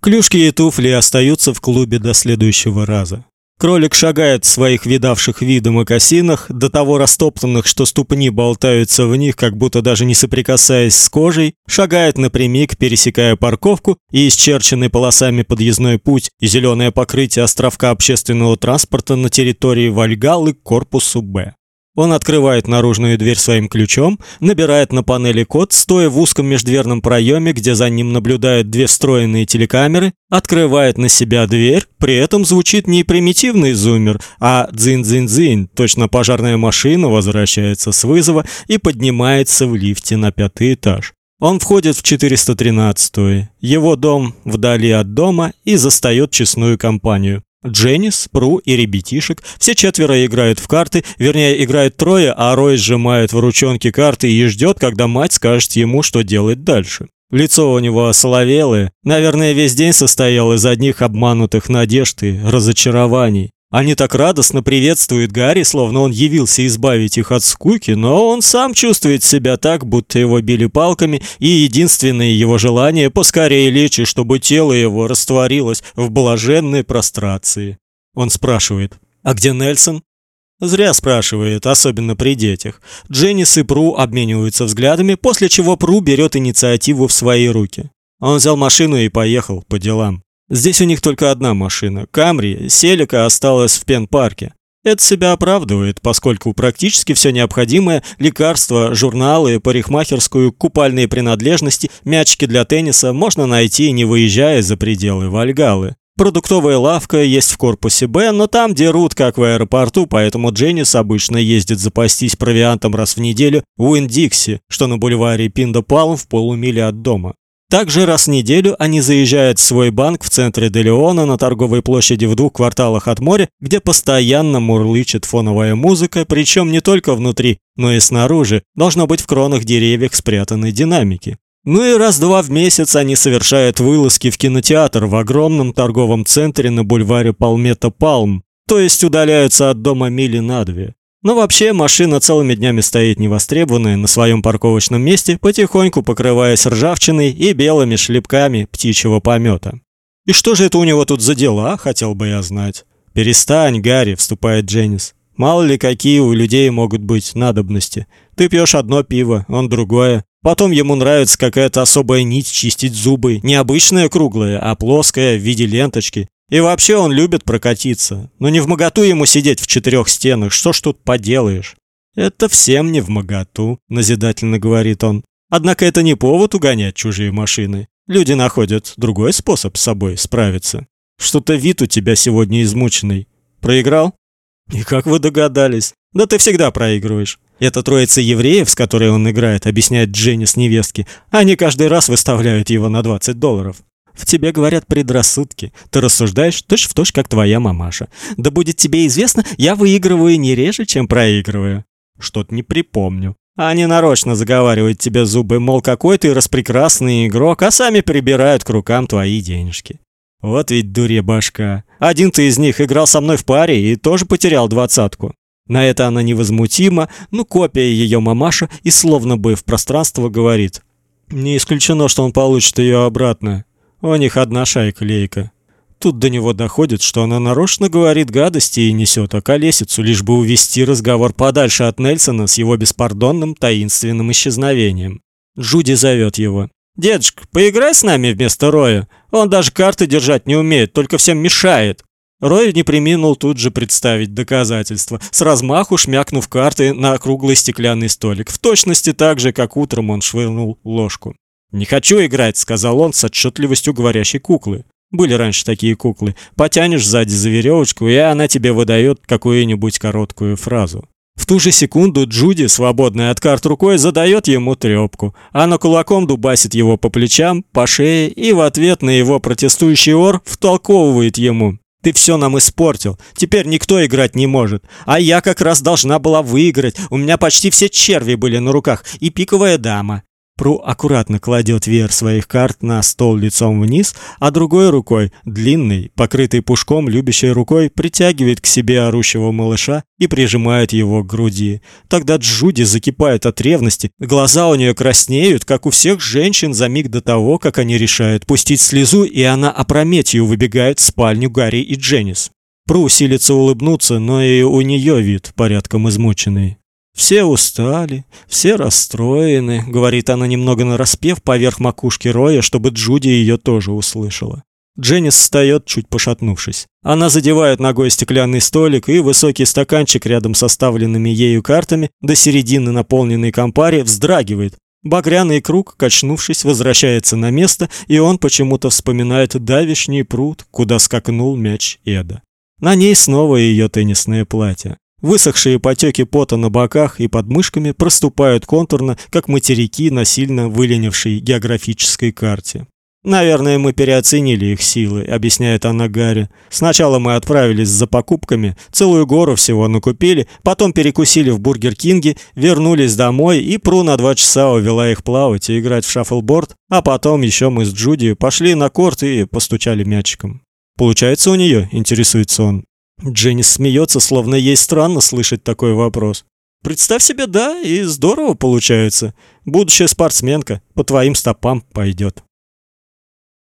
Клюшки и туфли остаются в клубе до следующего раза. Кролик шагает в своих видавших виды мокасинах, до того растоптанных, что ступни болтаются в них, как будто даже не соприкасаясь с кожей, шагает напрямик, пересекая парковку и исчерченный полосами подъездной путь и зеленое покрытие островка общественного транспорта на территории Вальгаллы корпусу Б. Он открывает наружную дверь своим ключом, набирает на панели код, стоя в узком междверном проеме, где за ним наблюдают две встроенные телекамеры, открывает на себя дверь, при этом звучит не примитивный зуммер, а дзынь-дзынь-дзынь, точно пожарная машина возвращается с вызова и поднимается в лифте на пятый этаж. Он входит в 413-ю. Его дом вдали от дома и застаёт честную компанию. Дженнис, Пру и ребятишек, все четверо играют в карты, вернее, играют трое, а Рой сжимает в ручонке карты и ждет, когда мать скажет ему, что делать дальше. Лицо у него осоловелое, наверное, весь день состоял из одних обманутых надежд и разочарований. Они так радостно приветствуют Гарри, словно он явился избавить их от скуки, но он сам чувствует себя так, будто его били палками, и единственное его желание поскорее лечь, чтобы тело его растворилось в блаженной прострации. Он спрашивает: "А где Нельсон?" Зря спрашивает, особенно при детях. Дженнис и Пру обмениваются взглядами, после чего Пру берет инициативу в свои руки. Он взял машину и поехал по делам. Здесь у них только одна машина. Камри, Селика осталась в Пен-парке. Это себя оправдывает, поскольку практически все необходимое лекарства, журналы, парикмахерскую, купальные принадлежности, мячики для тенниса можно найти, не выезжая за пределы Вальгалы. Продуктовая лавка есть в корпусе Б, но там дерут, как в аэропорту, поэтому Дженнис обычно ездит запастись провиантом раз в неделю в Уиндикси, что на бульваре Пиндо-Палм в полумиле от дома. Также раз в неделю они заезжают в свой банк в центре Делеона на торговой площади в двух кварталах от моря, где постоянно мурлычет фоновая музыка, причем не только внутри, но и снаружи, должно быть в кронах деревьев спрятаны динамики. Ну и раз-два в месяц они совершают вылазки в кинотеатр в огромном торговом центре на бульваре Палмета Палм, то есть удаляются от дома мили на две. Но вообще машина целыми днями стоит невостребованная на своем парковочном месте, потихоньку покрываясь ржавчиной и белыми шлепками птичьего помета. И что же это у него тут за дела, хотел бы я знать. Перестань, Гарри, вступает Дженнис. Мало ли какие у людей могут быть надобности. Ты пьешь одно пиво, он другое. Потом ему нравится какая-то особая нить чистить зубы, не обычная круглая, а плоская в виде ленточки. И вообще он любит прокатиться. Но не в моготу ему сидеть в четырех стенах, что ж тут поделаешь? Это всем не в моготу, назидательно говорит он. Однако это не повод угонять чужие машины. Люди находят другой способ с собой справиться. Что-то вид у тебя сегодня измученный. Проиграл? И как вы догадались? Да ты всегда проигрываешь. Это троица евреев, с которой он играет, объясняет Дженни с невестки. Они каждый раз выставляют его на 20 долларов. В тебе говорят предрассудки. Ты рассуждаешь точь-в-точь, как твоя мамаша. Да будет тебе известно, я выигрываю не реже, чем проигрываю. Что-то не припомню. Они нарочно заговаривают тебе зубы, мол, какой ты распрекрасный игрок, а сами прибирают к рукам твои денежки. Вот ведь дурья башка. Один-то из них играл со мной в паре и тоже потерял двадцатку. На это она невозмутима, ну копия ее мамаша и словно бы в пространство говорит: "Не исключено, что он получит ее обратно. У них одна шайка-лейка. Тут до него доходит, что она нарочно говорит гадости и несет околесицу, лишь бы увести разговор подальше от Нельсона с его беспардонным таинственным исчезновением. Джуди зовет его. «Дедушка, поиграй с нами вместо Роя. Он даже карты держать не умеет, только всем мешает». Рой не преминул тут же представить доказательства, с размаху шмякнув карты на круглый стеклянный столик, в точности так же, как утром он швырнул ложку. «Не хочу играть», — сказал он с отчетливостью говорящей куклы. Были раньше такие куклы. Потянешь сзади за веревочку, и она тебе выдает какую-нибудь короткую фразу. В ту же секунду Джуди, свободная от карт рукой, задает ему трёпку. Она кулаком дубасит его по плечам, по шее и в ответ на его протестующий ор втолковывает ему. «Ты все нам испортил. Теперь никто играть не может. А я как раз должна была выиграть. У меня почти все черви были на руках и пиковая дама. Пру аккуратно кладет веер своих карт на стол лицом вниз, а другой рукой, длинной, покрытой пушком, любящей рукой, притягивает к себе орущего малыша и прижимает его к груди. Тогда Джуди закипает от ревности, глаза у нее краснеют, как у всех женщин за миг до того, как они решают пустить слезу, и она опрометью выбегает в спальню Гарри и Дженнис. Пру силится улыбнуться, но и у нее вид порядком измученный. Все устали, все расстроены, говорит она немного нараспев поверх макушки Роя, чтобы Джуди ее тоже услышала. Дженнис встает, чуть пошатнувшись. Она задевает ногой стеклянный столик и высокий стаканчик рядом с оставленными ею картами до середины наполненной компари вздрагивает. Багряный круг, качнувшись, возвращается на место, и он почему-то вспоминает давишний пруд, куда скакнул мяч Эда. На ней снова ее теннисное платье. Высохшие потеки пота на боках и под мышками проступают контурно, как материки на сильно выленившей географической карте. Наверное, мы переоценили их силы, объясняет она Гарри. Сначала мы отправились за покупками, целую гору всего накупили, потом перекусили в Бургер Кинге, вернулись домой и Пру на два часа увела их плавать и играть в шаффлборд, а потом еще мы с Джуди пошли на корт и постучали мячиком. Получается у нее, интересуется он. Дженни смеется, словно ей странно слышать такой вопрос. Представь себе, да, и здорово получается. Будущая спортсменка по твоим стопам пойдет.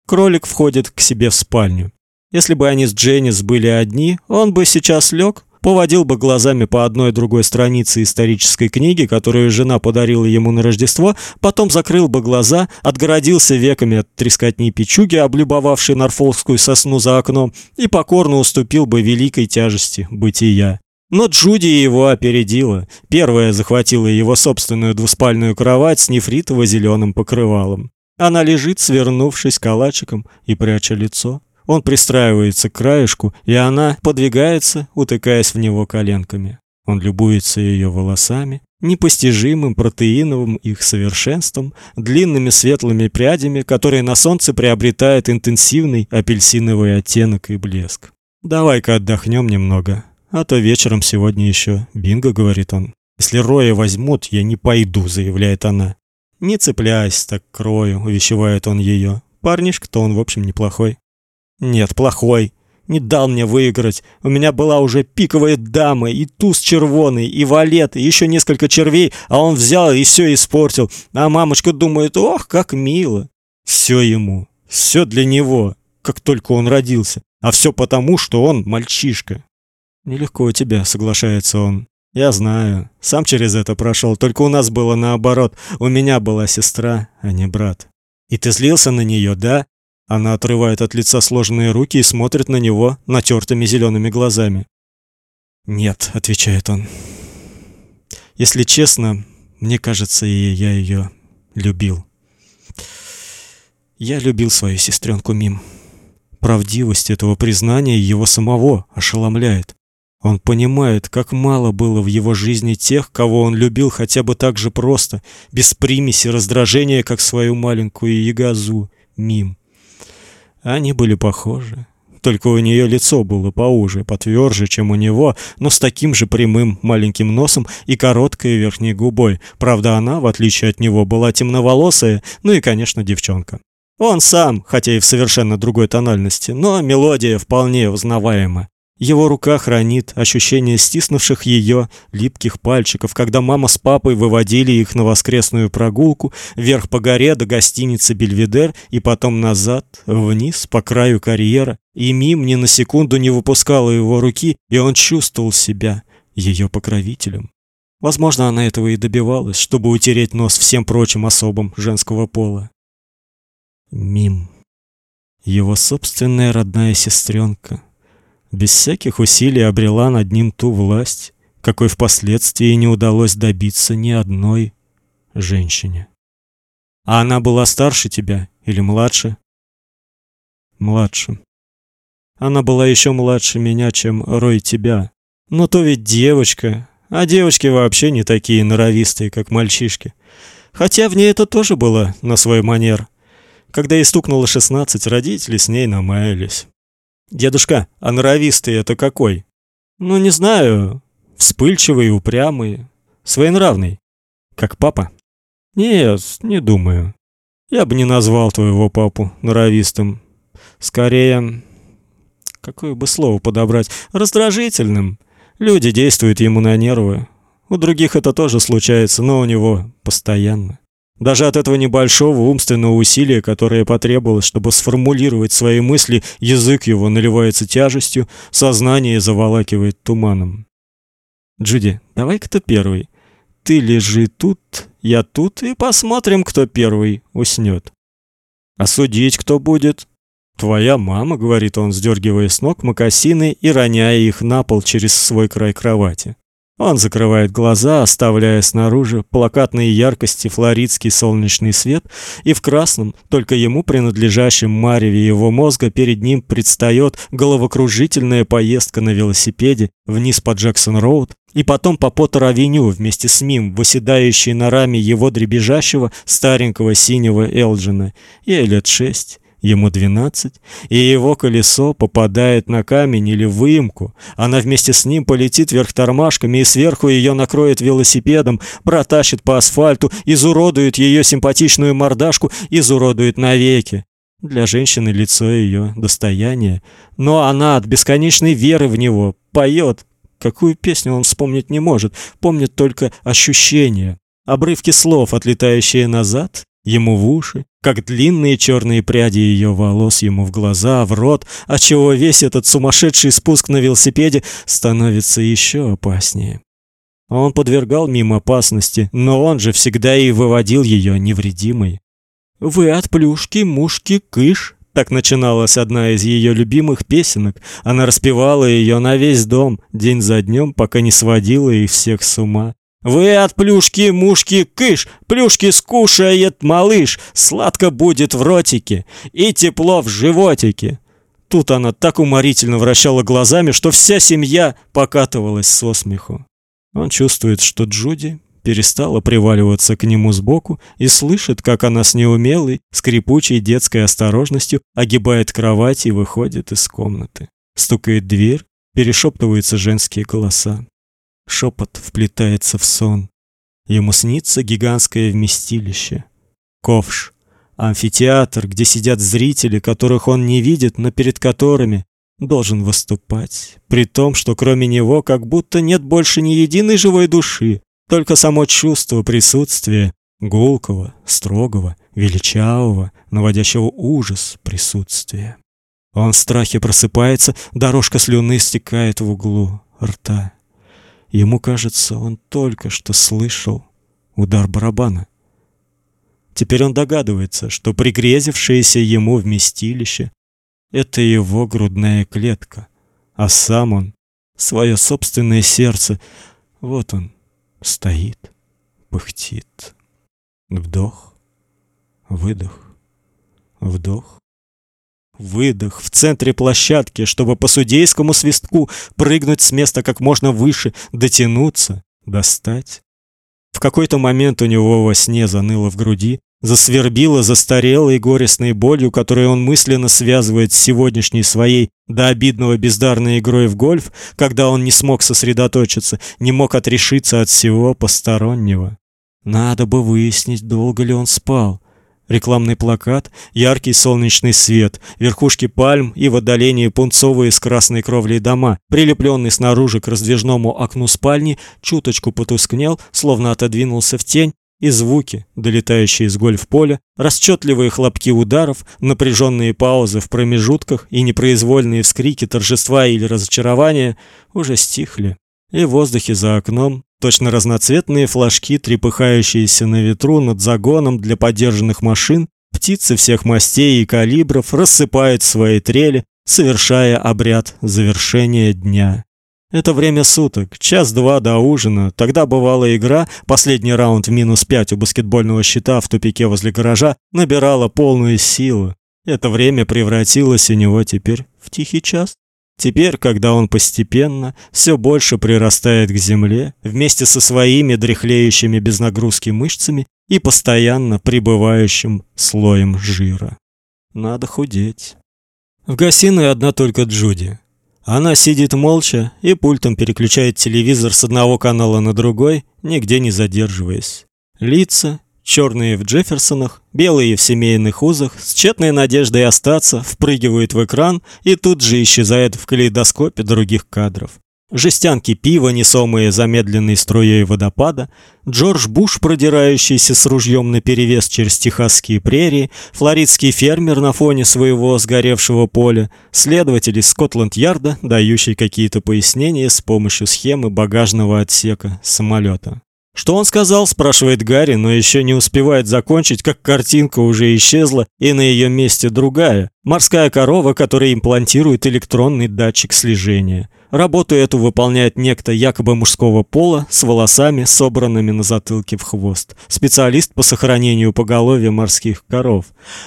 Кролик входит к себе в спальню. Если бы они с Дженнис были одни, он бы сейчас лег, поводил бы глазами по одной другой странице исторической книги, которую жена подарила ему на Рождество, потом закрыл бы глаза, отгородился веками от трескотни печуги, облюбовавшей норфолкскую сосну за окном, и покорно уступил бы великой тяжести бытия. Но Джуди его опередила. Первая захватила его собственную двуспальную кровать с нефритово-зеленым покрывалом. Она лежит, свернувшись калачиком и пряча лицо. Он пристраивается к краешку, и она подвигается, утыкаясь в него коленками. Он любуется ее волосами, непостижимым протеиновым их совершенством, длинными светлыми прядями, которые на солнце приобретают интенсивный апельсиновый оттенок и блеск. Давай-ка отдохнем немного, а то вечером сегодня еще бинго, говорит он. Если Роя возьмут, я не пойду, заявляет она. Не цепляйся так к Рою, увещевает он ее. Парнишка-то он, в общем, неплохой. Нет, плохой. Не дал мне выиграть. У меня была уже пиковая дама, и туз червоный, и валет, и еще несколько червей, а он взял и все испортил. А мамочка думает, ох, как мило. Все ему, все для него, как только он родился. А все потому, что он мальчишка. Нелегко у тебя, соглашается он. Я знаю, сам через это прошел, только у нас было наоборот. У меня была сестра, а не брат. И ты злился на нее, да? Она отрывает от лица сложенные руки и смотрит на него натертыми зелеными глазами. "Нет", отвечает он. "Если честно, мне кажется, и я ее любил. Я любил свою сестренку Мим. Правдивость этого признания его самого ошеломляет. Он понимает, как мало было в его жизни тех, кого он любил хотя бы так же просто, без примеси раздражения, как свою маленькую ягозу Мим. Они были похожи. Только у нее лицо было поуже, потверже, чем у него, но с таким же прямым маленьким носом и короткой верхней губой. Правда, она, в отличие от него, была темноволосая, ну и, конечно, девчонка. Он сам, хотя и в совершенно другой тональности, но мелодия вполне узнаваема. Его рука хранит ощущение стиснувших ее липких пальчиков, когда мама с папой выводили их на воскресную прогулку вверх по горе до гостиницы Бельведер и потом назад, вниз по краю карьера. И Мим ни на секунду не выпускала его руки, и он чувствовал себя ее покровителем. Возможно, она этого и добивалась, чтобы утереть нос всем прочим особам женского пола. Мим. Его собственная родная сестренка без всяких усилий обрела над ним ту власть, какой впоследствии не удалось добиться ни одной женщине. А она была старше тебя или младше? Младше. Она была еще младше меня, чем Рой тебя. Но то ведь девочка, а девочки вообще не такие норовистые, как мальчишки. Хотя в ней это тоже было на свой манер. Когда ей стукнуло шестнадцать, родители с ней намаялись. Дедушка, а норовистый это какой? Ну, не знаю. Вспыльчивый, упрямый, своенравный, как папа. Нет, не думаю. Я бы не назвал твоего папу норовистым. Скорее, какое бы слово подобрать, раздражительным. Люди действуют ему на нервы. У других это тоже случается, но у него постоянно. Даже от этого небольшого умственного усилия, которое потребовалось, чтобы сформулировать свои мысли, язык его наливается тяжестью, сознание заволакивает туманом. Джуди, давай кто первый. Ты лежи тут, я тут, и посмотрим, кто первый уснет. А судить кто будет? Твоя мама, говорит он, сдергивая с ног мокасины и роняя их на пол через свой край кровати. Он закрывает глаза, оставляя снаружи плакатные яркости флоридский солнечный свет, и в красном, только ему принадлежащем мареве его мозга перед ним предстает головокружительная поездка на велосипеде вниз по Джексон-роуд и потом по Поттер-авеню вместе с Мим, выседающей на раме его дребезжащего старенького синего Элджина. Ей лет шесть. Ему двенадцать, и его колесо попадает на камень или выемку. Она вместе с ним полетит вверх тормашками и сверху ее накроет велосипедом, протащит по асфальту, изуродует ее симпатичную мордашку, изуродует навеки. Для женщины лицо ее достояние, но она от бесконечной веры в него поет. Какую песню он вспомнить не может, помнит только ощущения. Обрывки слов, отлетающие назад, ему в уши, как длинные черные пряди ее волос ему в глаза, в рот, отчего весь этот сумасшедший спуск на велосипеде становится еще опаснее. Он подвергал мим опасности, но он же всегда и выводил ее невредимой. «Вы от плюшки, мушки, кыш», так начиналась одна из ее любимых песенок. Она распевала ее на весь дом, день за днем, пока не сводила их всех с ума. Вы от плюшки, мушки, кыш, плюшки скушает малыш, сладко будет в ротике и тепло в животике. Тут она так уморительно вращала глазами, что вся семья покатывалась со смеху. Он чувствует, что Джуди перестала приваливаться к нему сбоку и слышит, как она с неумелой, скрипучей детской осторожностью огибает кровать и выходит из комнаты. Стукает дверь, перешептываются женские голоса. Шепот вплетается в сон. Ему снится гигантское вместилище. Ковш. Амфитеатр, где сидят зрители, которых он не видит, но перед которыми должен выступать. При том, что кроме него как будто нет больше ни единой живой души. Только само чувство присутствия, гулкого, строгого, величавого, наводящего ужас присутствия. Он в страхе просыпается, дорожка слюны стекает в углу рта. Ему кажется, он только что слышал удар барабана. Теперь он догадывается, что пригрезившееся ему вместилище — это его грудная клетка, а сам он — свое собственное сердце. Вот он стоит, пыхтит. Вдох, выдох, вдох, Выдох в центре площадки, чтобы по судейскому свистку прыгнуть с места как можно выше, дотянуться, достать. В какой-то момент у него во сне заныло в груди, засвербило застарелой горестной болью, которую он мысленно связывает с сегодняшней своей до обидного бездарной игрой в гольф, когда он не смог сосредоточиться, не мог отрешиться от всего постороннего. Надо бы выяснить, долго ли он спал. Рекламный плакат, яркий солнечный свет, верхушки пальм и в отдалении пунцовые с красной кровлей дома, прилепленный снаружи к раздвижному окну спальни, чуточку потускнел, словно отодвинулся в тень, и звуки, долетающие из гольф-поля, расчетливые хлопки ударов, напряженные паузы в промежутках и непроизвольные вскрики торжества или разочарования уже стихли. И в воздухе за окном Точно разноцветные флажки, трепыхающиеся на ветру над загоном для подержанных машин, птицы всех мастей и калибров рассыпают свои трели, совершая обряд завершения дня. Это время суток, час-два до ужина. Тогда бывала игра, последний раунд в минус пять у баскетбольного щита в тупике возле гаража набирала полную силу. Это время превратилось у него теперь в тихий час. Теперь, когда он постепенно все больше прирастает к земле, вместе со своими дряхлеющими без нагрузки мышцами и постоянно прибывающим слоем жира. Надо худеть. В гостиной одна только Джуди. Она сидит молча и пультом переключает телевизор с одного канала на другой, нигде не задерживаясь. Лица Черные в Джефферсонах, белые в семейных узах, с тщетной надеждой остаться, впрыгивают в экран и тут же исчезают в калейдоскопе других кадров. Жестянки пива, несомые замедленной струей водопада, Джордж Буш, продирающийся с ружьем наперевес через техасские прерии, флоридский фермер на фоне своего сгоревшего поля, следователь из Скотланд-Ярда, дающий какие-то пояснения с помощью схемы багажного отсека самолета. Что он сказал, спрашивает Гарри, но еще не успевает закончить, как картинка уже исчезла, и на ее месте другая. Морская корова, которая имплантирует электронный датчик слежения. Работу эту выполняет некто якобы мужского пола с волосами, собранными на затылке в хвост. Специалист по сохранению поголовья морских коров.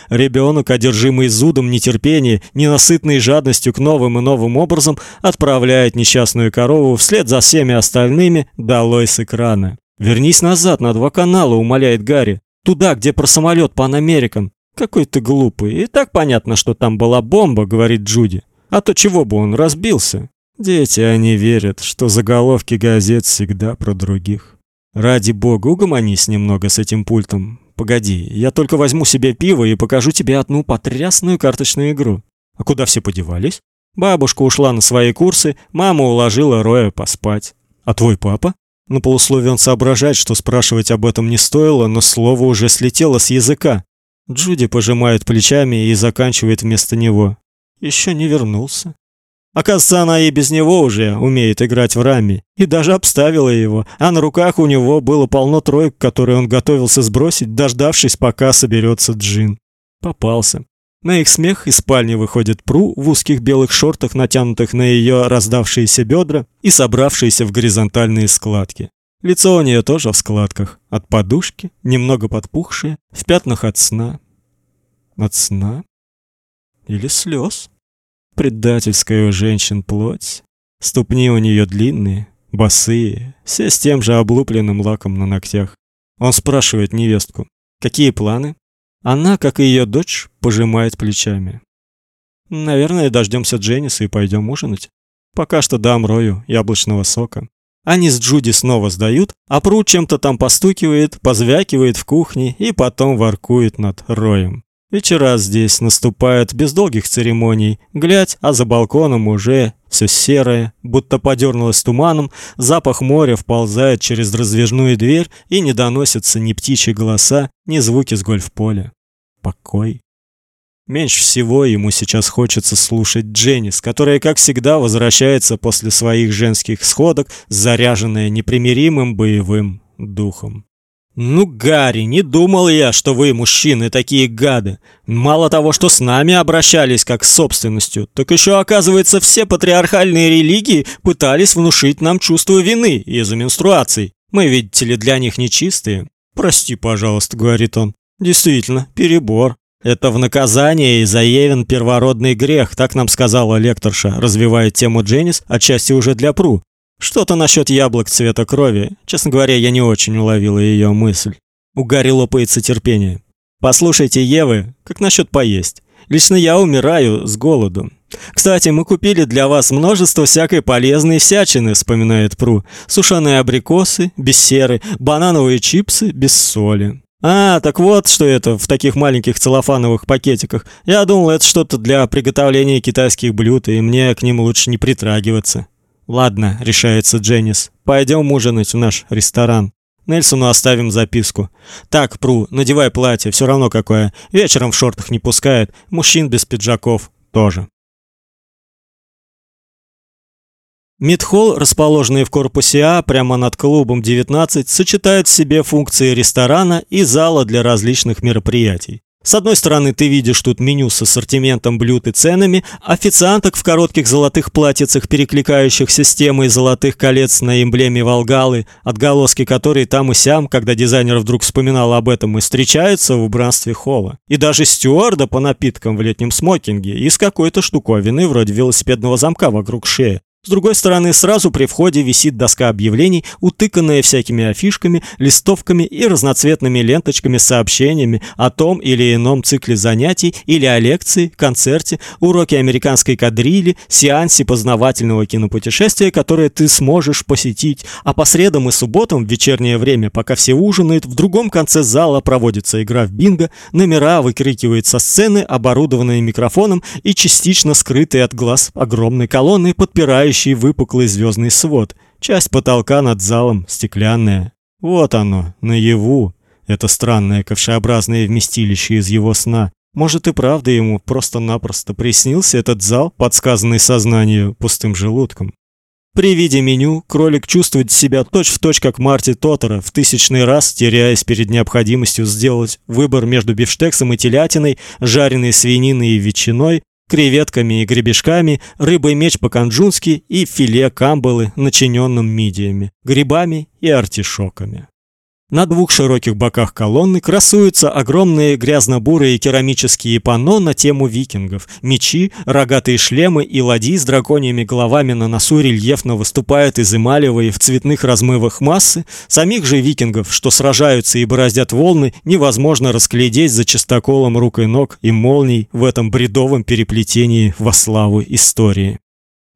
Ребенок, одержимый зудом нетерпения, ненасытной жадностью к новым и новым образом, отправляет несчастную корову вслед за всеми остальными долой с экрана. Вернись назад на два канала, умоляет Гарри. Туда, где про самолет Pan American. Какой ты глупый. И так понятно, что там была бомба, говорит Джуди. А то чего бы он разбился? Дети, они верят, что заголовки газет всегда про других. Ради бога, угомонись немного с этим пультом. Погоди, я только возьму себе пиво и покажу тебе одну потрясную карточную игру. А куда все подевались? Бабушка ушла на свои курсы, мама уложила Роя поспать. А твой папа? На полусловие он соображает, что спрашивать об этом не стоило, но слово уже слетело с языка. Джуди пожимает плечами и заканчивает вместо него. Еще не вернулся. Оказывается, она и без него уже умеет играть в рами, и даже обставила его, а на руках у него было полно троек, которые он готовился сбросить, дождавшись, пока соберется джин. Попался. На их смех из спальни выходит Пру в узких белых шортах, натянутых на ее раздавшиеся бедра и собравшиеся в горизонтальные складки. Лицо у нее тоже в складках, от подушки, немного подпухшее, в пятнах от сна. От сна? Или слез? Предательская у женщин плоть. Ступни у нее длинные, босые, все с тем же облупленным лаком на ногтях. Он спрашивает невестку, какие планы? Она, как и ее дочь, пожимает плечами. Наверное, дождемся Дженниса и пойдем ужинать. Пока что дам Рою яблочного сока. Они с Джуди снова сдают, а Пру чем-то там постукивает, позвякивает в кухне и потом воркует над Роем. Вечера здесь наступают без долгих церемоний. Глядь, а за балконом уже все серое, будто подернулось туманом, запах моря вползает через раздвижную дверь и не доносятся ни птичьи голоса, ни звуки с гольф-поля. Покой. Меньше всего ему сейчас хочется слушать Дженнис, которая, как всегда, возвращается после своих женских сходок, заряженная непримиримым боевым духом. Ну, Гарри, не думал я, что вы, мужчины, такие гады. Мало того, что с нами обращались как с собственностью, так еще, оказывается, все патриархальные религии пытались внушить нам чувство вины из-за менструаций. Мы, видите ли, для них нечистые. Прости, пожалуйста, говорит он. Действительно, перебор. Это в наказание и за Евен первородный грех, так нам сказала лекторша, развивая тему Дженнис, отчасти уже для Пру. Что-то насчет яблок цвета крови. Честно говоря, я не очень уловила ее мысль. У Гарри лопается терпение. Послушайте, Евы, как насчет поесть? Лично я умираю с голоду. Кстати, мы купили для вас множество всякой полезной всячины, вспоминает Пру. Сушеные абрикосы без серы, банановые чипсы без соли. А, так вот, что это в таких маленьких целлофановых пакетиках. Я думал, это что-то для приготовления китайских блюд, и мне к ним лучше не притрагиваться. Ладно, решается Дженнис. Пойдем ужинать в наш ресторан. Нельсону оставим записку. Так, Пру, надевай платье, все равно какое. Вечером в шортах не пускает, мужчин без пиджаков тоже. Мидхолл, расположенный в корпусе А прямо над клубом 19, сочетает в себе функции ресторана и зала для различных мероприятий. С одной стороны, ты видишь тут меню с ассортиментом блюд и ценами, официанток в коротких золотых платьицах, перекликающихся с темой золотых колец на эмблеме Волгалы, отголоски которой там и сям, когда дизайнер вдруг вспоминал об этом, и встречаются в убранстве холла. И даже стюарда по напиткам в летнем смокинге и с какой-то штуковиной вроде велосипедного замка вокруг шеи. С другой стороны, сразу при входе висит доска объявлений, утыканная всякими афишками, листовками и разноцветными ленточками с сообщениями о том или ином цикле занятий или о лекции, концерте, уроке американской кадрили, сеансе познавательного кинопутешествия, которое ты сможешь посетить. А по средам и субботам в вечернее время, пока все ужинают, в другом конце зала проводится игра в бинго, номера выкрикивают со сцены, оборудованные микрофоном и частично скрытые от глаз огромной колонны, подпирающей напоминающий выпуклый звездный свод. Часть потолка над залом стеклянная. Вот оно, наяву. Это странное ковшеобразное вместилище из его сна. Может и правда ему просто-напросто приснился этот зал, подсказанный сознанию пустым желудком. При виде меню кролик чувствует себя точь-в-точь точь как Марти Тотора, в тысячный раз теряясь перед необходимостью сделать выбор между бифштексом и телятиной, жареной свининой и ветчиной, креветками и гребешками, рыбой меч по-канджунски и филе камбалы, начиненным мидиями, грибами и артишоками. На двух широких боках колонны красуются огромные грязно-бурые керамические панно на тему викингов. Мечи, рогатые шлемы и ладьи с драконьими головами на носу рельефно выступают из эмалевой в цветных размывах массы. Самих же викингов, что сражаются и бороздят волны, невозможно расглядеть за чистоколом рук и ног и молний в этом бредовом переплетении во славу истории.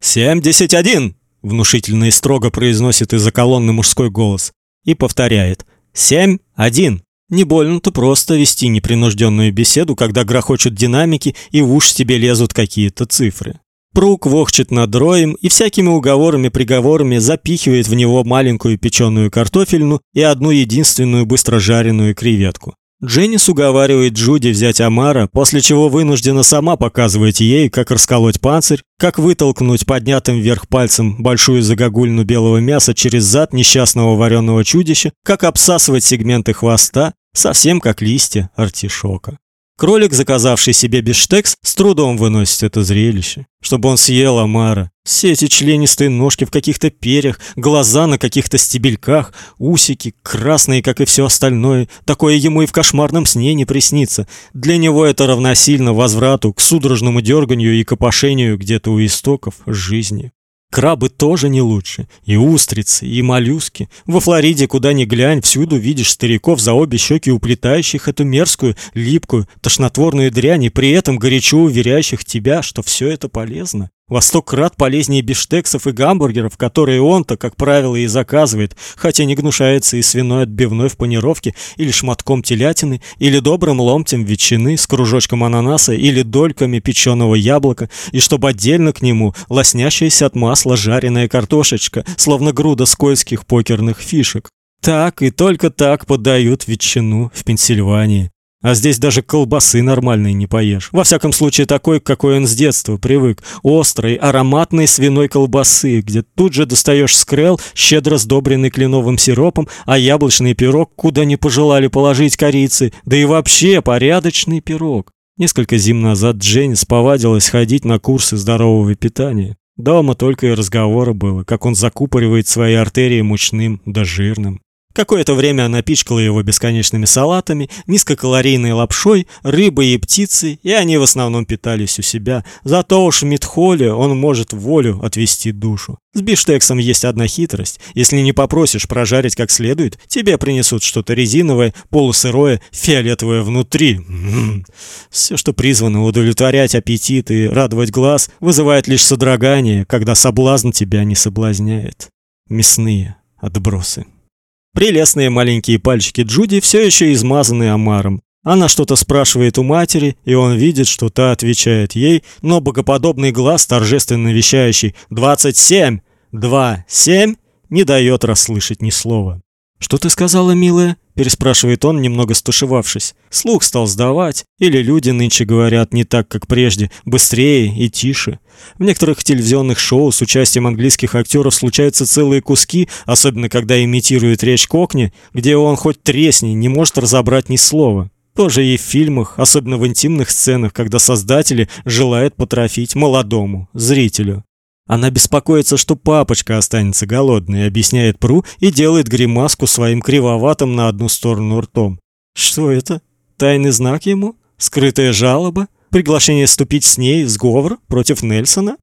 «Семьдесят один!» — внушительно и строго произносит из-за колонны мужской голос и повторяет – Семь, один. Не больно-то просто вести непринужденную беседу, когда грохочут динамики и в уши тебе лезут какие-то цифры. Прук вохчет над роем и всякими уговорами-приговорами запихивает в него маленькую печеную картофельну и одну единственную быстрожаренную креветку. Дженнис уговаривает Джуди взять Амара, после чего вынуждена сама показывать ей, как расколоть панцирь, как вытолкнуть поднятым вверх пальцем большую загогульну белого мяса через зад несчастного вареного чудища, как обсасывать сегменты хвоста, совсем как листья артишока. Кролик, заказавший себе бифштекс, с трудом выносит это зрелище. Чтобы он съел омара. Все эти членистые ножки в каких-то перьях, глаза на каких-то стебельках, усики, красные, как и все остальное. Такое ему и в кошмарном сне не приснится. Для него это равносильно возврату к судорожному дерганию и копошению где-то у истоков жизни. Крабы тоже не лучше. И устрицы, и моллюски. Во Флориде, куда ни глянь, всюду видишь стариков за обе щеки уплетающих эту мерзкую, липкую, тошнотворную дрянь и при этом горячо уверяющих тебя, что все это полезно. Во сто крат полезнее бифштексов и гамбургеров, которые он-то, как правило, и заказывает, хотя не гнушается и свиной отбивной в панировке, или шматком телятины, или добрым ломтем ветчины с кружочком ананаса, или дольками печеного яблока, и чтобы отдельно к нему лоснящаяся от масла жареная картошечка, словно груда скользких покерных фишек. Так и только так подают ветчину в Пенсильвании. А здесь даже колбасы нормальной не поешь. Во всяком случае, такой, какой он с детства привык. Острой, ароматной свиной колбасы, где тут же достаешь скрел, щедро сдобренный кленовым сиропом, а яблочный пирог куда не пожелали положить корицы. Да и вообще порядочный пирог. Несколько зим назад Дженнис повадилась ходить на курсы здорового питания. Дома только и разговора было, как он закупоривает свои артерии мучным да жирным. Какое-то время она пичкала его бесконечными салатами, низкокалорийной лапшой, рыбой и птицей, и они в основном питались у себя. Зато уж в Митхоле он может волю отвести душу. С бифштексом есть одна хитрость. Если не попросишь прожарить как следует, тебе принесут что-то резиновое, полусырое, фиолетовое внутри. Все, что призвано удовлетворять аппетит и радовать глаз, вызывает лишь содрогание, когда соблазн тебя не соблазняет. Мясные отбросы. Прелестные маленькие пальчики Джуди все еще измазаны омаром. Она что-то спрашивает у матери, и он видит, что та отвечает ей, но богоподобный глаз, торжественно вещающий «двадцать семь! Два! Семь!» не дает расслышать ни слова. «Что ты сказала, милая?» – переспрашивает он, немного стушевавшись. Слух стал сдавать, или люди нынче говорят не так, как прежде, быстрее и тише. В некоторых телевизионных шоу с участием английских актеров случаются целые куски, особенно когда имитируют речь Кокни, где он хоть тресни, не может разобрать ни слова. Тоже и в фильмах, особенно в интимных сценах, когда создатели желают потрофить молодому зрителю. Она беспокоится, что папочка останется голодный, объясняет Пру и делает гримаску своим кривоватым на одну сторону ртом. Что это? Тайный знак ему? Скрытая жалоба? Приглашение вступить с ней в сговор против Нельсона?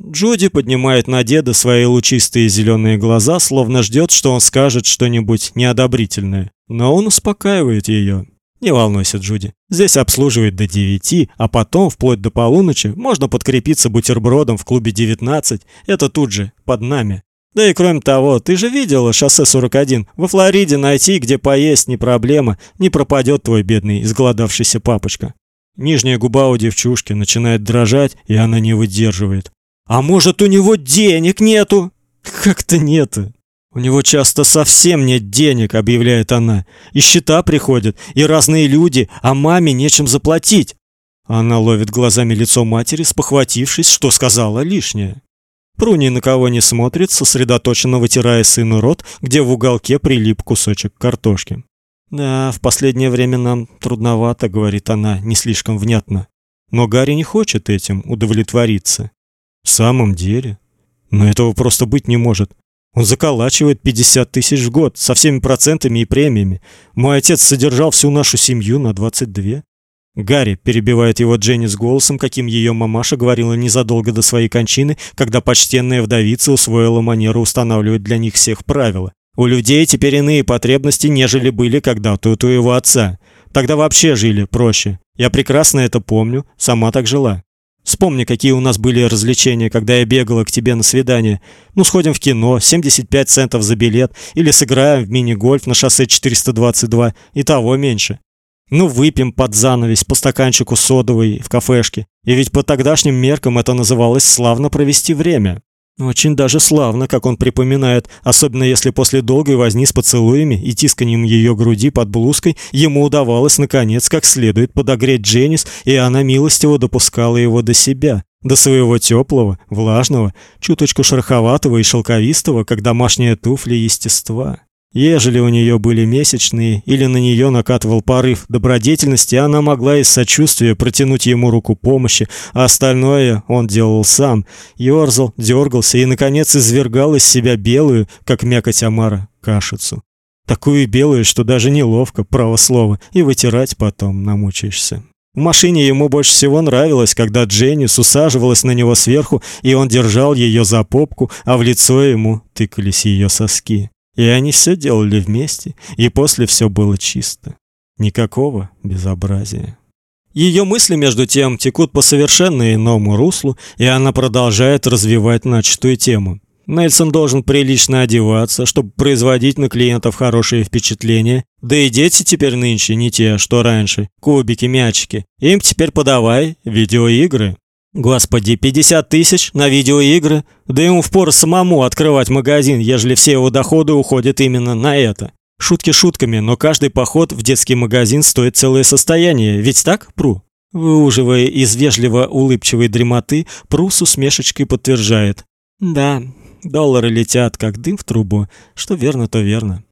Джуди поднимает на деда свои лучистые зеленые глаза, словно ждет, что он скажет что-нибудь неодобрительное. Но он успокаивает ее. Не волнуйся, Джуди. Здесь обслуживают до девяти, а потом вплоть до полуночи можно подкрепиться бутербродом в клубе 19. Это тут же, под нами. Да и кроме того, ты же видела шоссе 41. Во Флориде найти, где поесть, не проблема. Не пропадет твой бедный изголодавшийся папочка. Нижняя губа у девчушки начинает дрожать, и она не выдерживает. А может, у него денег нету? Как-то нету. У него часто совсем нет денег, объявляет она. И счета приходят, и разные люди, а маме нечем заплатить. Она ловит глазами лицо матери, спохватившись, что сказала лишнее. Пру ни на кого не смотрит, сосредоточенно вытирая сыну рот, где в уголке прилип кусочек картошки. «Да, в последнее время нам трудновато», — говорит она, не слишком внятно. Но Гарри не хочет этим удовлетвориться. В самом деле? Но этого просто быть не может. Он заколачивает 50 тысяч в год со всеми процентами и премиями. Мой отец содержал всю нашу семью на 22. Гарри перебивает его Дженни с голосом, каким ее мамаша говорила незадолго до своей кончины, когда почтенная вдовица усвоила манеру устанавливать для них всех правила. У людей теперь иные потребности, нежели были когда-то у твоего отца. Тогда вообще жили проще. Я прекрасно это помню, сама так жила. Вспомни, какие у нас были развлечения, когда я бегала к тебе на свидание. Ну, сходим в кино, 75 центов за билет, или сыграем в мини-гольф на шоссе 422, и того меньше. Ну, выпьем под занавес по стаканчику содовой в кафешке. И ведь по тогдашним меркам это называлось славно провести время. Очень даже славно, как он припоминает, особенно если после долгой возни с поцелуями и тисканием ее груди под блузкой ему удавалось наконец как следует подогреть Дженнис, и она милостиво допускала его до себя, до своего теплого, влажного, чуточку шероховатого и шелковистого, как домашние туфли естества. Ежели у нее были месячные или на нее накатывал порыв добродетельности, она могла из сочувствия протянуть ему руку помощи, а остальное он делал сам. Ёрзал, дергался и наконец извергал из себя белую, как мякоть омара, кашицу. Такую белую, что даже неловко, право слово, и вытирать потом намучаешься. В машине ему больше всего нравилось, когда Дженни усаживалась на него сверху, и он держал ее за попку, а в лицо ему тыкались ее соски. И они все делали вместе, и после все было чисто. Никакого безобразия. Ее мысли между тем текут по совершенно иному руслу, и она продолжает развивать начатую тему. Нельсон должен прилично одеваться, чтобы производить на клиентов хорошее впечатление. Да и дети теперь нынче не те, что раньше. Кубики, мячики. Им теперь подавай видеоигры. Господи, 50 тысяч на видеоигры? Да ему впору самому открывать магазин, ежели все его доходы уходят именно на это. Шутки шутками, но каждый поход в детский магазин стоит целое состояние, ведь так, Пру? Выуживая из вежливо улыбчивой дремоты, Пру с усмешечкой подтверждает. Да, доллары летят, как дым в трубу, что верно, то верно.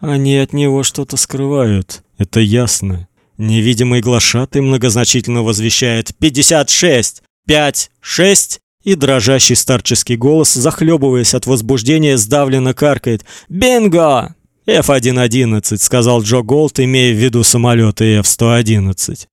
Они от него что-то скрывают, это ясно. Невидимый глашатый многозначительно возвещает «пятьдесят шесть!» Пять, шесть, и дрожащий старческий голос, захлебываясь от возбуждения, сдавленно каркает «Бинго!» «F-111», — сказал Джо Голд, имея в виду самолеты F-111.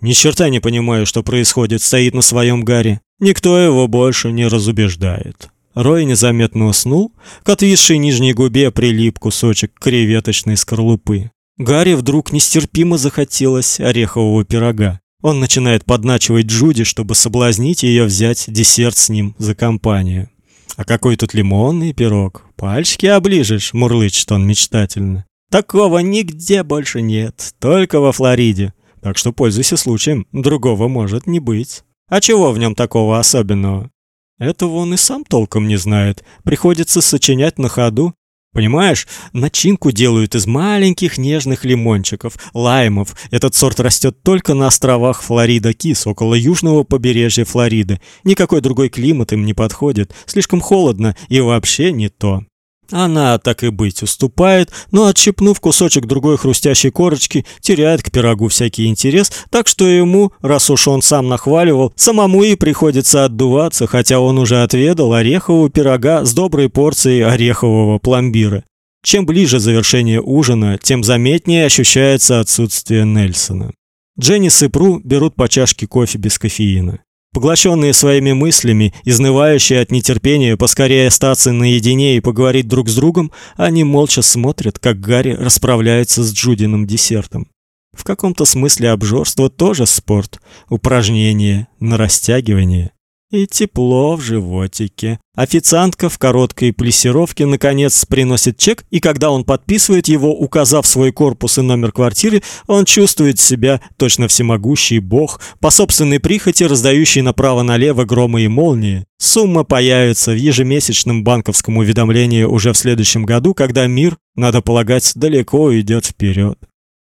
Ни черта не понимаю, что происходит, стоит на своем Гарри. Никто его больше не разубеждает. Рой незаметно уснул, к отвисшей нижней губе прилип кусочек креветочной скорлупы. Гарри вдруг нестерпимо захотелось орехового пирога. Он начинает подначивать Джуди, чтобы соблазнить ее взять десерт с ним за компанию. А какой тут лимонный пирог? Пальчики оближешь, мурлычет он мечтательно. Такого нигде больше нет, только во Флориде. Так что пользуйся случаем, другого может не быть. А чего в нем такого особенного? Этого он и сам толком не знает. Приходится сочинять на ходу. Понимаешь, начинку делают из маленьких нежных лимончиков, лаймов. Этот сорт растет только на островах Флорида-Кис, около южного побережья Флориды. Никакой другой климат им не подходит, слишком холодно и вообще не то. Она, так и быть, уступает, но отщипнув кусочек другой хрустящей корочки, теряет к пирогу всякий интерес, так что ему, раз уж он сам нахваливал, самому и приходится отдуваться, хотя он уже отведал орехового пирога с доброй порцией орехового пломбира. Чем ближе завершение ужина, тем заметнее ощущается отсутствие Нельсона. Дженнис и Пру берут по чашке кофе без кофеина. Поглощенные своими мыслями, изнывающие от нетерпения поскорее остаться наедине и поговорить друг с другом, они молча смотрят, как Гарри расправляется с Джудиным десертом. В каком-то смысле обжорство тоже спорт, упражнение на растягивание и тепло в животике. Официантка в короткой плессировке наконец приносит чек, и когда он подписывает его, указав свой корпус и номер квартиры, он чувствует себя точно всемогущий бог, по собственной прихоти раздающий направо-налево громы и молнии. Сумма появится в ежемесячном банковском уведомлении уже в следующем году, когда мир, надо полагать, далеко идет вперед.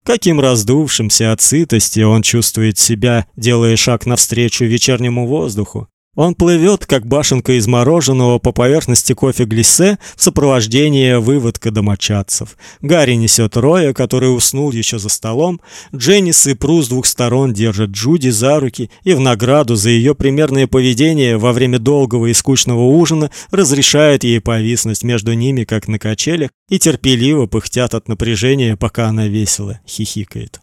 Каким раздувшимся от сытости он чувствует себя, делая шаг навстречу вечернему воздуху. Он плывет, как башенка из мороженого по поверхности кофе-глиссе в сопровождении выводка домочадцев. Гарри несет Роя, который уснул еще за столом. Дженнис и Пру с двух сторон держат Джуди за руки и в награду за ее примерное поведение во время долгого и скучного ужина разрешают ей повиснуть между ними, как на качелях, и терпеливо пыхтят от напряжения, пока она весело хихикает.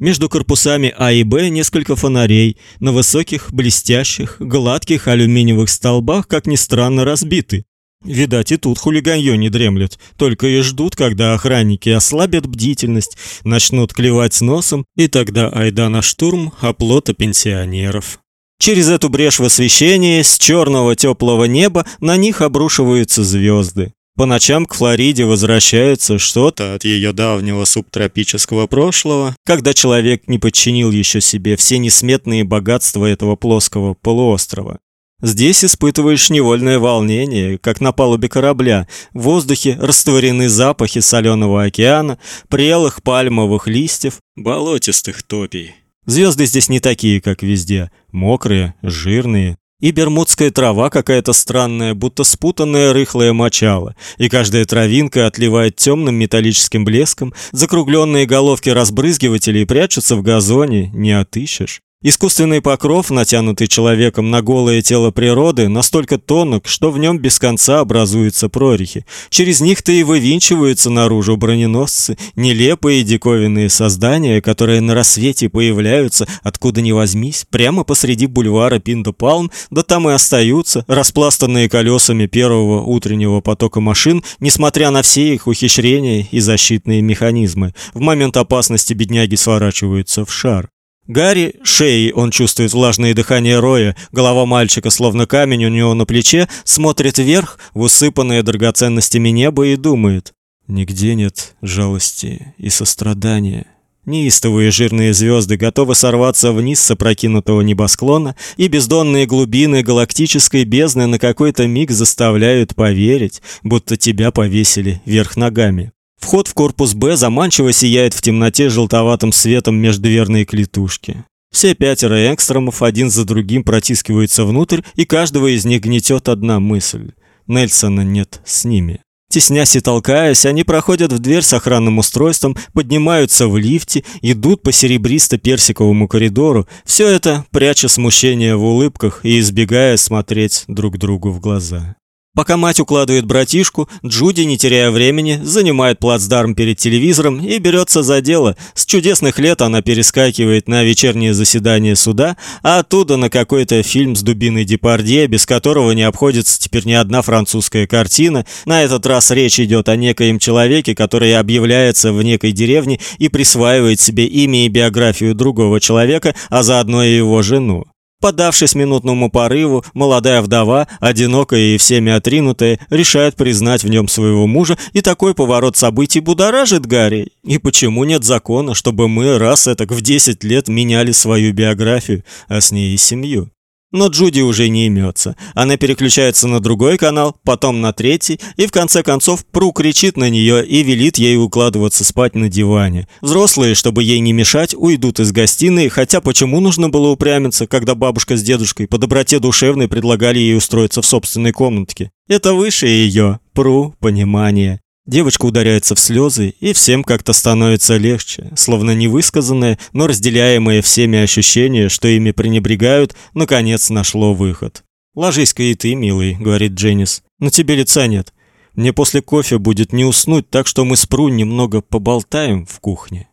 Между корпусами А и Б несколько фонарей, на высоких, блестящих, гладких алюминиевых столбах, как ни странно, разбиты. Видать, и тут хулиганье не дремлет, только и ждут, когда охранники ослабят бдительность, начнут клевать носом, и тогда айда на штурм оплота пенсионеров. Через эту брешь в освещении с черного теплого неба на них обрушиваются звезды. По ночам к Флориде возвращается что-то от ее давнего субтропического прошлого, когда человек не подчинил еще себе все несметные богатства этого плоского полуострова. Здесь испытываешь невольное волнение, как на палубе корабля. В воздухе растворены запахи соленого океана, прелых пальмовых листьев, болотистых топий. Звезды здесь не такие, как везде, мокрые, жирные, и бермудская трава какая-то странная, будто спутанная рыхлая мочало, и каждая травинка отливает темным металлическим блеском, закругленные головки разбрызгивателей прячутся в газоне, не отыщешь. Искусственный покров, натянутый человеком на голое тело природы, настолько тонок, что в нем без конца образуются прорехи. Через них-то и вывинчиваются наружу броненосцы, нелепые диковинные создания, которые на рассвете появляются откуда ни возьмись, прямо посреди бульвара Пинто-Палм, да там и остаются, распластанные колесами первого утреннего потока машин, несмотря на все их ухищрения и защитные механизмы. В момент опасности бедняги сворачиваются в шар. Гарри шеей он чувствует влажное дыхание Роя, голова мальчика словно камень у него на плече, смотрит вверх в усыпанное драгоценностями небо и думает: нигде нет жалости и сострадания. Неистовые жирные звезды готовы сорваться вниз с опрокинутого небосклона, и бездонные глубины галактической бездны на какой-то миг заставляют поверить, будто тебя повесили вверх ногами. Вход в корпус Б заманчиво сияет в темноте желтоватым светом междверной клетушки. Все пятеро экстремов один за другим протискиваются внутрь, и каждого из них гнетет одна мысль: Нельсона нет с ними. Теснясь и толкаясь, они проходят в дверь с охранным устройством, поднимаются в лифте, идут по серебристо-персиковому коридору. Все это пряча смущение в улыбках и избегая смотреть друг другу в глаза. Пока мать укладывает братишку, Джуди, не теряя времени, занимает плацдарм перед телевизором и берется за дело. С чудесных лет она перескакивает на вечернее заседание суда, а оттуда на какой-то фильм с дубиной Депардье, без которого не обходится теперь ни одна французская картина. На этот раз речь идет о некоем человеке, который объявляется в некой деревне и присваивает себе имя и биографию другого человека, а заодно и его жену. Поддавшись минутному порыву, молодая вдова, одинокая и всеми отринутая, решает признать в нем своего мужа, и такой поворот событий будоражит Гарри. И почему нет закона, чтобы мы раз это в 10 лет меняли свою биографию, а с ней и семью? Но Джуди уже не имется. Она переключается на другой канал, потом на третий, и в конце концов Пру кричит на нее и велит ей укладываться спать на диване. Взрослые, чтобы ей не мешать, уйдут из гостиной, хотя почему нужно было упрямиться, когда бабушка с дедушкой по доброте душевной предлагали ей устроиться в собственной комнатке? Это выше ее, Пру, понимание. Девочка ударяется в слезы, и всем как-то становится легче, словно невысказанное, но разделяемое всеми ощущение, что ими пренебрегают, наконец нашло выход. «Ложись-ка и ты, милый», — говорит Дженнис. «На тебе лица нет. Мне после кофе будет не уснуть, так что мы с Пру немного поболтаем в кухне».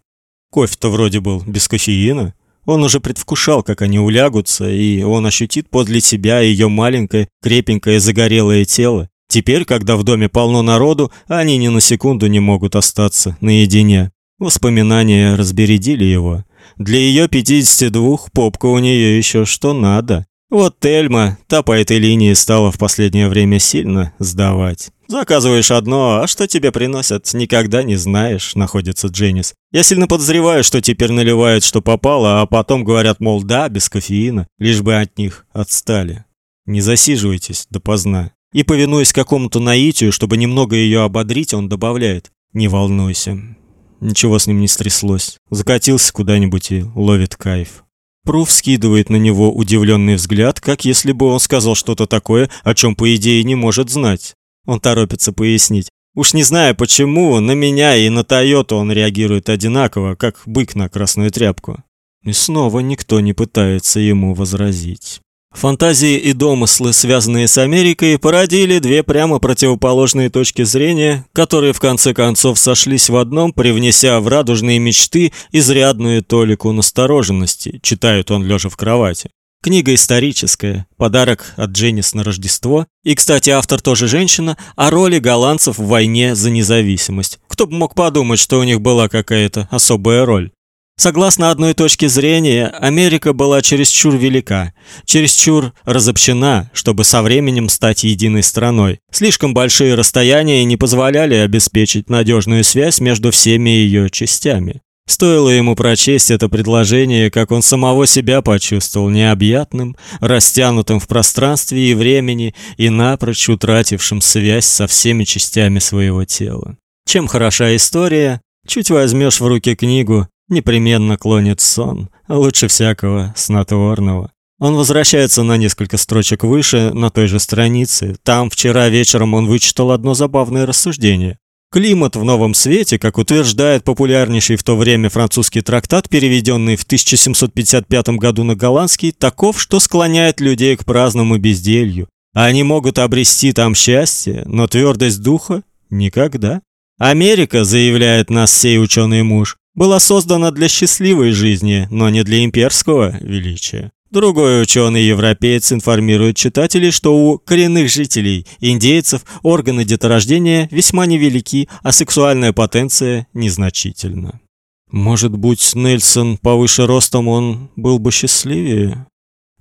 Кофе-то вроде был без кофеина. Он уже предвкушал, как они улягутся, и он ощутит подле себя ее маленькое, крепенькое, загорелое тело. Теперь, когда в доме полно народу, они ни на секунду не могут остаться наедине. Воспоминания разбередили его. Для ее 52 попка у нее еще что надо. Вот Тельма, та по этой линии стала в последнее время сильно сдавать. Заказываешь одно, а что тебе приносят, никогда не знаешь, находится Дженнис. Я сильно подозреваю, что теперь наливают, что попало, а потом говорят, мол, да, без кофеина, лишь бы от них отстали. Не засиживайтесь допоздна. И повинуясь какому-то наитию, чтобы немного ее ободрить, он добавляет: "Не волнуйся. Ничего с ним не стряслось. Закатился куда-нибудь и ловит кайф". Пруф скидывает на него удивленный взгляд, как если бы он сказал что-то такое, о чем по идее не может знать. Он торопится пояснить. Уж не знаю почему, на меня и на Тойоту он реагирует одинаково, как бык на красную тряпку. И снова никто не пытается ему возразить. Фантазии и домыслы, связанные с Америкой, породили две прямо противоположные точки зрения, которые в конце концов сошлись в одном, привнеся в радужные мечты изрядную толику настороженности, читает он лежа в кровати. Книга историческая, подарок от Дженнис на Рождество. И, кстати, автор тоже женщина, о роли голландцев в войне за независимость. Кто бы мог подумать, что у них была какая-то особая роль. Согласно одной точке зрения, Америка была чересчур велика, чересчур разобщена, чтобы со временем стать единой страной. Слишком большие расстояния не позволяли обеспечить надежную связь между всеми ее частями. Стоило ему прочесть это предложение, как он самого себя почувствовал необъятным, растянутым в пространстве и времени и напрочь утратившим связь со всеми частями своего тела. Чем хороша история? Чуть возьмешь в руки книгу, непременно клонит сон, а лучше всякого снотворного. Он возвращается на несколько строчек выше, на той же странице. Там вчера вечером он вычитал одно забавное рассуждение. Климат в новом свете, как утверждает популярнейший в то время французский трактат, переведенный в 1755 году на голландский, таков, что склоняет людей к праздному безделью. Они могут обрести там счастье, но твердость духа никогда. Америка, заявляет нас сей ученый муж, была создана для счастливой жизни, но не для имперского величия. Другой ученый-европеец информирует читателей, что у коренных жителей, индейцев, органы деторождения весьма невелики, а сексуальная потенция незначительна. Может быть, Нельсон повыше ростом он был бы счастливее?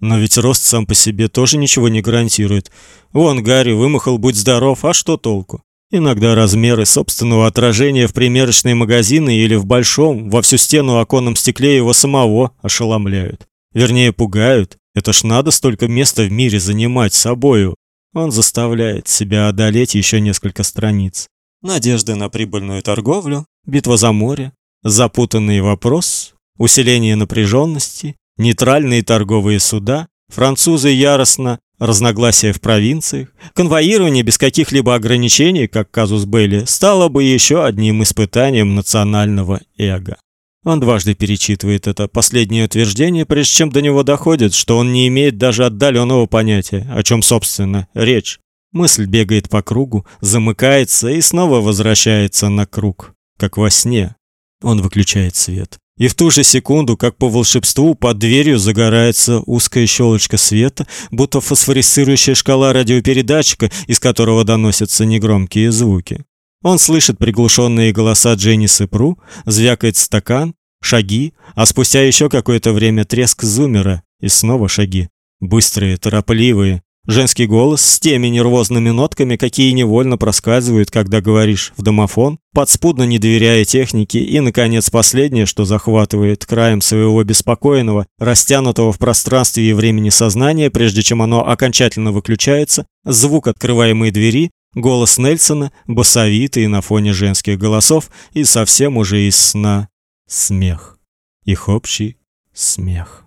Но ведь рост сам по себе тоже ничего не гарантирует. Вон Гарри вымахал, будь здоров, а что толку? Иногда размеры собственного отражения в примерочной магазине или в большом, во всю стену оконном стекле его самого ошеломляют. Вернее, пугают. Это ж надо столько места в мире занимать собою. Он заставляет себя одолеть еще несколько страниц. Надежды на прибыльную торговлю, битва за море, запутанный вопрос, усиление напряженности, нейтральные торговые суда, французы яростно Разногласия в провинциях, конвоирование без каких-либо ограничений, как казус Белли, стало бы еще одним испытанием национального эго. Он дважды перечитывает это последнее утверждение, прежде чем до него доходит, что он не имеет даже отдаленного понятия, о чем собственно речь. Мысль бегает по кругу, замыкается и снова возвращается на круг, как во сне. Он выключает свет. И в ту же секунду, как по волшебству, под дверью загорается узкая щелочка света, будто фосфорицирующая шкала радиопередатчика, из которого доносятся негромкие звуки. Он слышит приглушенные голоса Дженнисы Пру, звякает стакан, шаги, а спустя еще какое-то время треск зумера и снова шаги. Быстрые, торопливые, Женский голос с теми нервозными нотками, какие невольно проскальзывают, когда говоришь в домофон, подспудно не доверяя технике, и наконец последнее, что захватывает краем своего беспокойного, растянутого в пространстве и времени сознания, прежде чем оно окончательно выключается, звук открываемой двери, голос Нельсона, басовитый на фоне женских голосов и совсем уже из сна смех. Их общий смех.